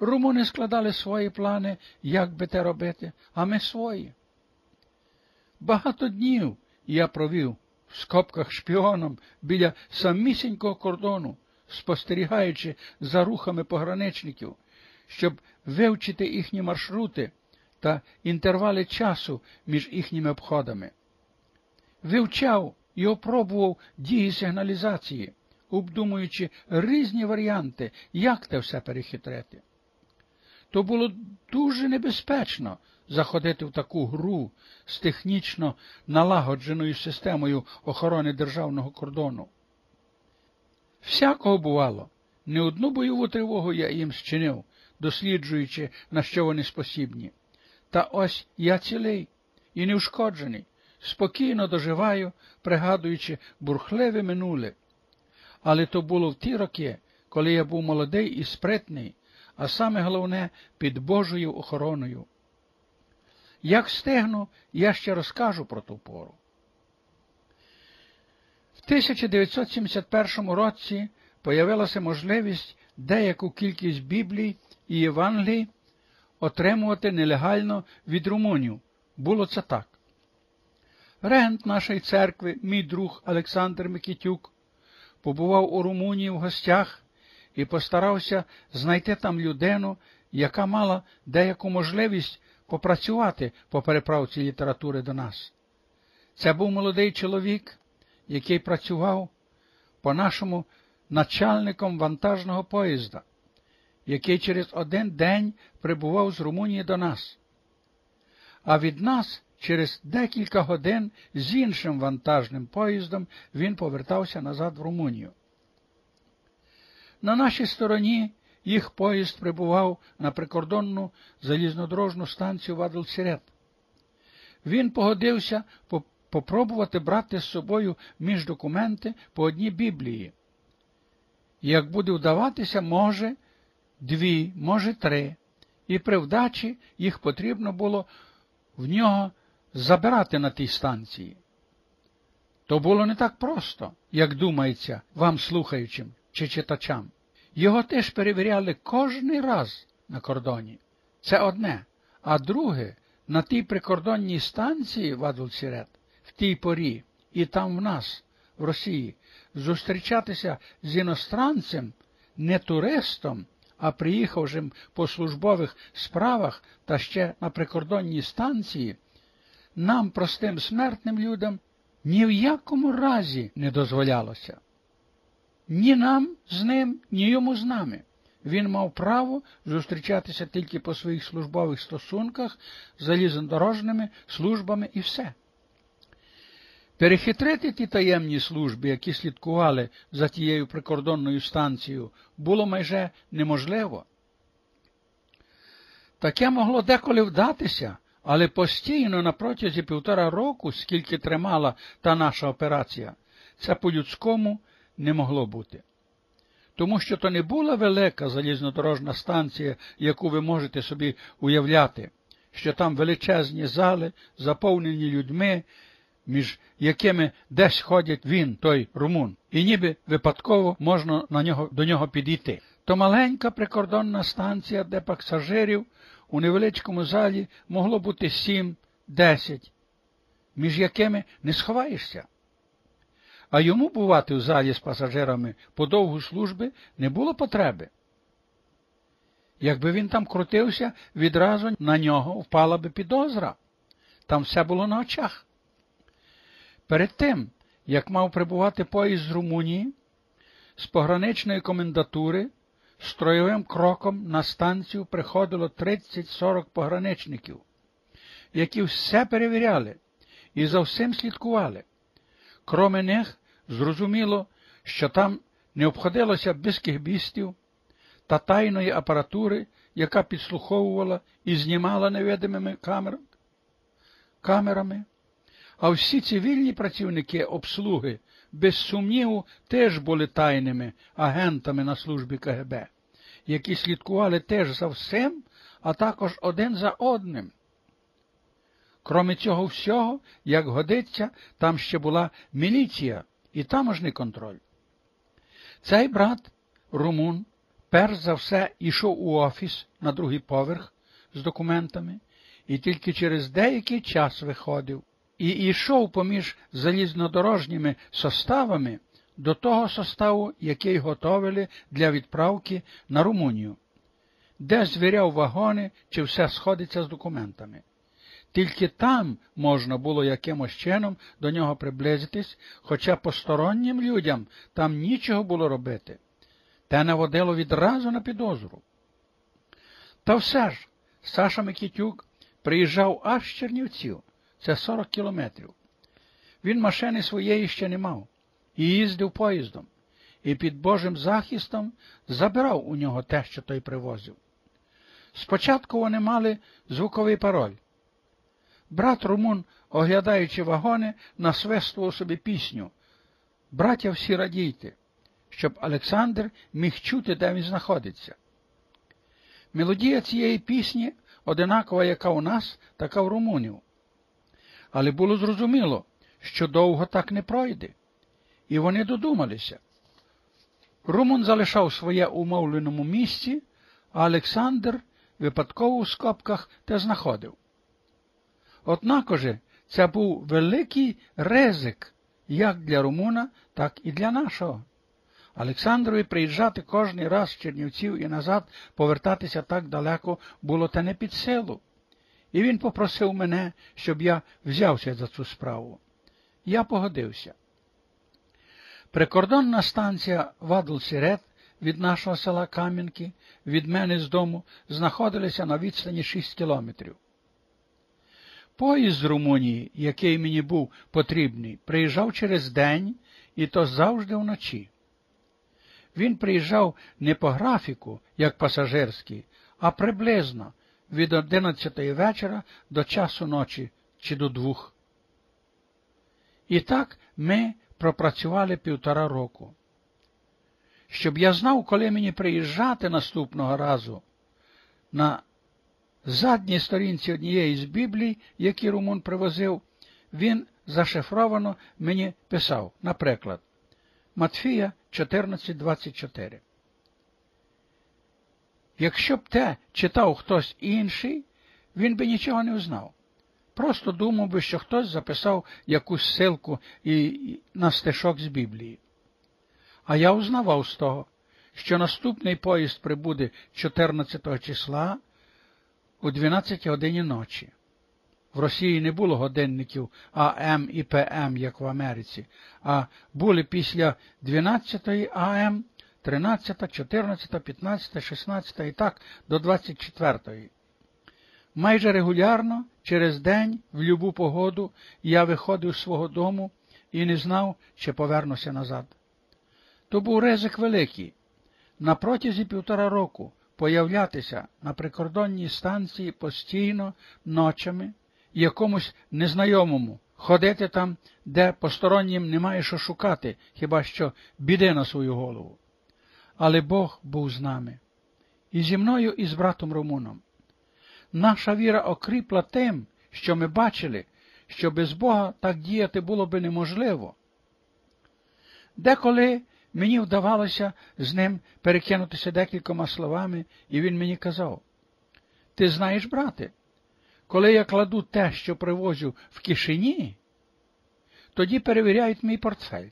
Румуни складали свої плани, як би те робити, а ми свої. Багато днів я провів в скобках шпіоном біля самісінького кордону, спостерігаючи за рухами пограничників, щоб вивчити їхні маршрути та інтервали часу між їхніми обходами. Вивчав і опробував дії сигналізації, обдумуючи різні варіанти, як те все перехитрити. То було дуже небезпечно заходити в таку гру з технічно налагодженою системою охорони державного кордону. Всякого бувало, не одну бойову тривогу я їм зчинив, досліджуючи, на що вони спосібні. Та ось я цілий і неушкоджений, спокійно доживаю, пригадуючи бурхливе минуле. Але то було в ті роки, коли я був молодий і спритний, а саме головне під Божою охороною. Як встигну, я ще розкажу про ту пору. В 1971 році появилася можливість деяку кількість Біблій і Євангелій отримувати нелегально від румунів. Було це так. Регент нашої церкви, мій друг Олександр Микітюк, побував у Румунії в гостях і постарався знайти там людину, яка мала деяку можливість попрацювати по переправці літератури до нас. Це був молодий чоловік, який працював по нашому начальником вантажного поїзда, який через один день прибував з Румунії до нас. А від нас через декілька годин з іншим вантажним поїздом він повертався назад в Румунію. На нашій стороні їх поїзд прибував на прикордонну залізнодорожну станцію Вадул-Сірет. Він погодився попробувати брати з собою між документи по одній Біблії. Як буде вдаватися, може, дві, може, три, і при вдачі їх потрібно було в нього забирати на тій станції. То було не так просто, як думається вам слухаючим чи читачам. Його теж перевіряли кожний раз на кордоні. Це одне. А друге, на тій прикордонній станції Вадулсірет, в тій порі, і там в нас, в Росії, зустрічатися з іностранцем, не туристом, а приїхавшим по службових справах та ще на прикордонній станції, нам, простим смертним людям, ні в якому разі не дозволялося. Ні нам з ним, ні йому з нами. Він мав право зустрічатися тільки по своїх службових стосунках залізнодорожними службами і все. Перехитрити ті таємні служби, які слідкували за тією прикордонною станцією, було майже неможливо. Таке могло деколи вдатися, але постійно на протязі півтора року, скільки тримала та наша операція, це по-людському не могло бути. Тому що то не була велика залізнодорожна станція, яку ви можете собі уявляти, що там величезні зали, заповнені людьми, між якими десь ходять він, той румун, і ніби випадково можна на нього, до нього підійти. То маленька прикордонна станція, де пасажирів у невеличкому залі могло бути сім, десять, між якими не сховаєшся а йому бувати в залі з пасажирами по довгу служби не було потреби. Якби він там крутився, відразу на нього впала би підозра. Там все було на очах. Перед тим, як мав прибувати поїзд з Румунії, з пограничної комендатури строєвим кроком на станцію приходило 30-40 пограничників, які все перевіряли і за всім слідкували. Кроме них, зрозуміло, що там не обходилося без кихбістів та тайної апаратури, яка підслуховувала і знімала невидимими камер... камерами, а всі цивільні працівники обслуги, без сумніву, теж були тайними агентами на службі КГБ, які слідкували теж за всім, а також один за одним. Кроме цього всього, як годиться, там ще була міліція і таможний контроль. Цей брат, румун, перш за все йшов у офіс на другий поверх з документами і тільки через деякий час виходив, і йшов поміж залізнодорожніми составами до того составу, який готовили для відправки на Румунію, де звіряв вагони, чи все сходиться з документами. Тільки там можна було якимось чином до нього приблизитись, хоча постороннім людям там нічого було робити. Те наводило відразу на підозру. Та все ж, Саша Микітюк приїжджав аж з Чернівців, це 40 кілометрів. Він машини своєї ще не мав і їздив поїздом, і під Божим захистом забирав у нього те, що той привозив. Спочатку вони мали звуковий пароль. Брат Румун, оглядаючи вагони, насвистував собі пісню. Браття всі радійте, щоб Олександр міг чути, де він знаходиться. Мелодія цієї пісні одинакова, яка у нас, така в румунів. Але було зрозуміло, що довго так не пройде, і вони додумалися. Румун залишав своє умовленому місці, а Олександр випадково у скобках те знаходив. Однако це був великий ризик як для Румуна, так і для нашого. Олександрові приїжджати кожний раз з Чернівців і назад повертатися так далеко було та не під силу. І він попросив мене, щоб я взявся за цю справу. Я погодився. Прикордонна станція Вадул-Сірет від нашого села Кам'янки, від мене з дому, знаходилися на відстані 6 кілометрів. Поїзд з Румунії, який мені був потрібний, приїжджав через день і то завжди вночі. Він приїжджав не по графіку, як пасажирський, а приблизно від одинадцятої вечора до часу ночі чи до двох. І так ми пропрацювали півтора року. Щоб я знав, коли мені приїжджати наступного разу на задній сторінці однієї з Біблій, які Румун привозив, він зашифровано мені писав, наприклад, Матфія 14.24. Якщо б те читав хтось інший, він би нічого не узнав. Просто думав би, що хтось записав якусь силку і, на стишок з Біблії. А я узнавав з того, що наступний поїзд прибуде 14 числа у 12 годині ночі. В Росії не було годинників АМ і ПМ, як в Америці, а були після 12 АМ, 13, 14, 15, 16 і так до 24. Майже регулярно, через день, в любу погоду, я виходив з свого дому і не знав, чи повернуся назад. То був ризик великий. На протязі півтора року появлятися на прикордонній станції постійно ночами якомусь незнайомому, ходити там, де постороннім немає що шукати, хіба що біди на свою голову. Але Бог був з нами, і зі мною, і з братом Румуном. Наша віра окріпла тим, що ми бачили, що без Бога так діяти було би неможливо. Деколи мені вдавалося з ним перекинутися декількома словами, і він мені казав, ти знаєш, брате, коли я кладу те, що привозю в кишені, тоді перевіряють мій портфель.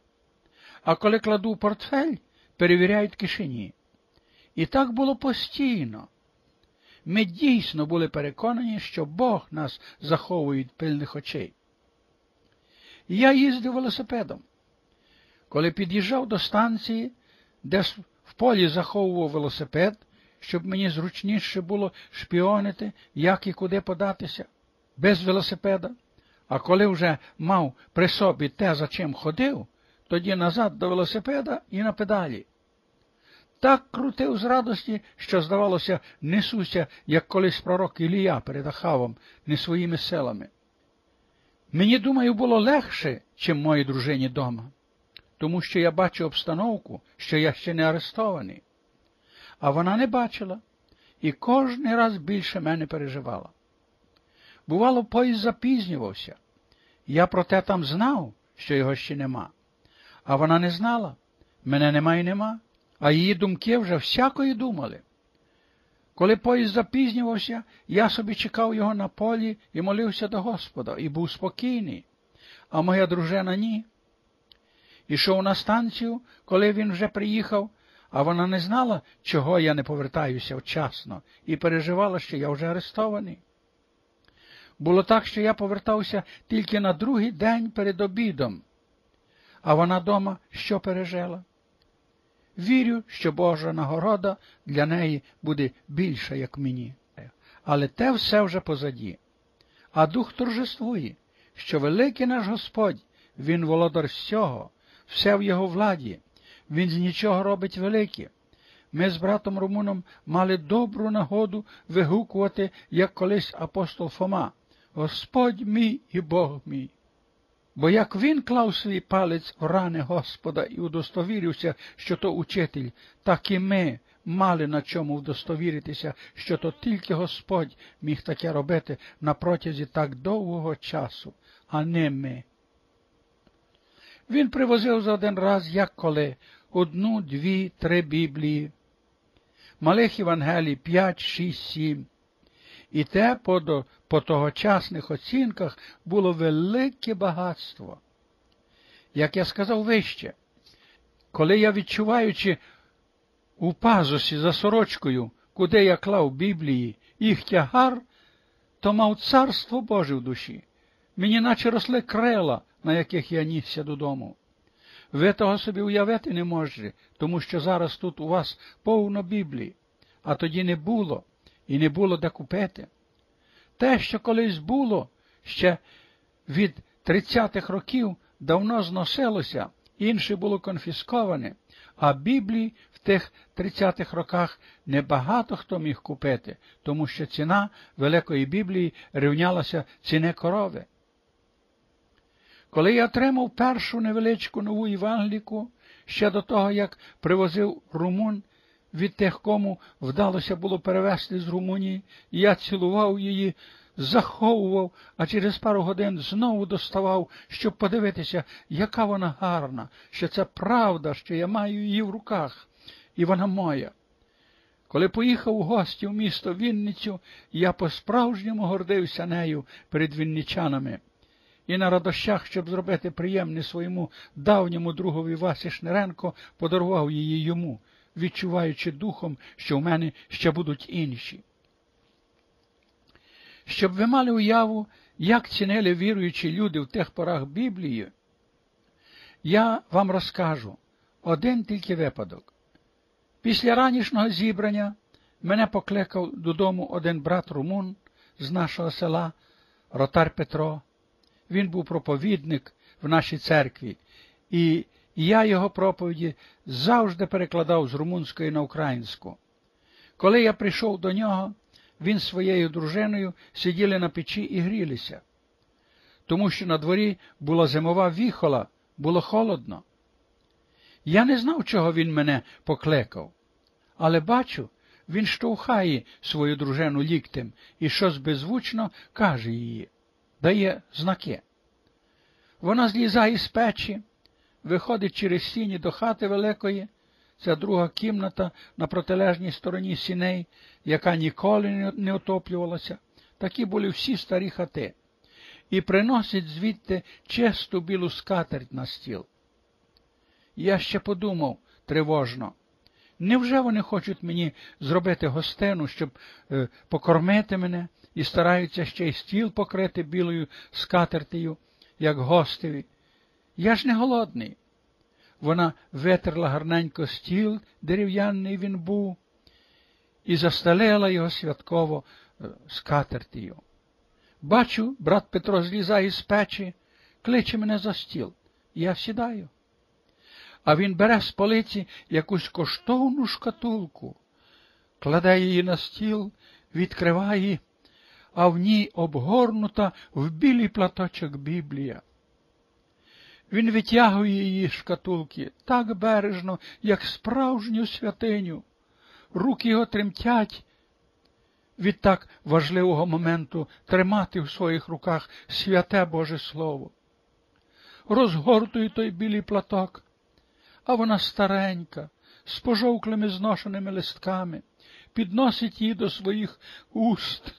А коли кладу портфель, перевіряють кишені. І так було постійно. Ми дійсно були переконані, що Бог нас заховує від пильних очей. Я їздив велосипедом. Коли під'їжджав до станції, де в полі заховував велосипед, щоб мені зручніше було шпіонити, як і куди податися, без велосипеда. А коли вже мав при собі те, за чим ходив, тоді назад до велосипеда і на педалі. Так крутив з радості, що, здавалося, несуся, як колись пророк Ілія перед Ахавом, не своїми селами. Мені, думаю, було легше, чим моїй дружині дома, тому що я бачу обстановку, що я ще не арестований а вона не бачила і кожний раз більше мене переживала. Бувало, поїзд запізнювався. Я проте там знав, що його ще нема, а вона не знала, мене нема і нема, а її думки вже всякої думали. Коли поїзд запізнювався, я собі чекав його на полі і молився до Господа, і був спокійний, а моя дружина ні. Ішов на станцію, коли він вже приїхав, а вона не знала, чого я не повертаюся вчасно, і переживала, що я вже арестований. Було так, що я повертався тільки на другий день перед обідом, а вона дома що пережила? Вірю, що Божа нагорода для неї буде більша, як мені. Але те все вже позаді. А дух торжествує, що великий наш Господь, Він володар всього, все в його владі, Він з нічого робить велике. Ми з братом Румуном мали добру нагоду вигукувати, як колись апостол Фома, Господь мій і Бог мій. Бо як він клав свій палець в рани Господа і удостовірився, що то учитель, так і ми мали на чому вдостовіритися, що то тільки Господь міг таке робити на протязі так довгого часу, а не ми. Він привозив за один раз, як коли, одну, дві, три Біблії, малих Євангелій п'ять, шість, сім. І те по, по тогочасних оцінках було велике багатство. Як я сказав вище, коли я, відчуваючи у пазусі за сорочкою, куди я клав Біблії, їх тягар, то мав царство Боже в душі. Мені наче росли крила, на яких я нісся додому. Ви того собі уявити не можете, тому що зараз тут у вас повно Біблії, а тоді не було і не було де купити. Те, що колись було ще від тридцятих років, давно зносилося, інше було конфісковане, а Біблії в тих тридцятих роках небагато хто міг купити, тому що ціна Великої Біблії рівнялася ціни корови. Коли я отримав першу невеличку нову Євангеліку, ще до того, як привозив румун від тих, кому вдалося було перевезти з Румунії, я цілував її, заховував, а через пару годин знову доставав, щоб подивитися, яка вона гарна, що це правда, що я маю її в руках, і вона моя. Коли поїхав у гості в місто Вінницю, я по-справжньому гордився нею перед вінничанами. І на радощах, щоб зробити приємне своєму давньому другові Васі Шниренко, подарував її йому відчуваючи духом, що в мене ще будуть інші. Щоб ви мали уяву, як цінили віруючі люди в тих порах Біблії, я вам розкажу один тільки випадок. Після ранішнього зібрання мене покликав додому один брат Румун з нашого села, Ротар Петро. Він був проповідник в нашій церкві, і я його проповіді завжди перекладав з румунської на українську. Коли я прийшов до нього, він своєю дружиною сиділи на печі і грілися, тому що на дворі була зимова віхола, було холодно. Я не знав, чого він мене покликав, але бачу, він штовхає свою дружину ліктем і щось беззвучно каже її, дає знаки. Вона злізає з печі виходить через сіні до хати великої, це друга кімната на протилежній стороні сіней, яка ніколи не отоплювалася. Такі були всі старі хати, і приносить звідти чисту білу скатерть на стіл. Я ще подумав тривожно. Невже вони хочуть мені зробити гостину, щоб е, покормити мене і стараються ще й стіл покрити білою скатертею, як гостеві? Я ж не голодний. Вона витерла гарненько стіл, дерев'яний він був, і застелила його святково е, скатертію. Бачу, брат Петро злізає з печі, кличе мене за стіл. Я сідаю. А він бере з полиці якусь коштовну шкатулку, кладе її на стіл, відкриває, а в ній обгорнута в білий платочок Біблія. Він витягує її шкатулки так бережно, як справжню святиню. Руки його тремтять від так важливого моменту тримати в своїх руках святе Боже Слово. Розгортує той білий платок, а вона старенька, з пожовклими зношеними листками, підносить її до своїх уст